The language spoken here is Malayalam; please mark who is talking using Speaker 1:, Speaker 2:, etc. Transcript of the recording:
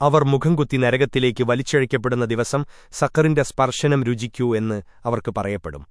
Speaker 1: അവർ മുഖം കുത്തി നരകത്തിലേക്ക് വലിച്ചഴിക്കപ്പെടുന്ന ദിവസം സക്കറിന്റെ സ്പർശനം രുചിക്കൂ എന്ന് അവർക്ക് പറയപ്പെടും.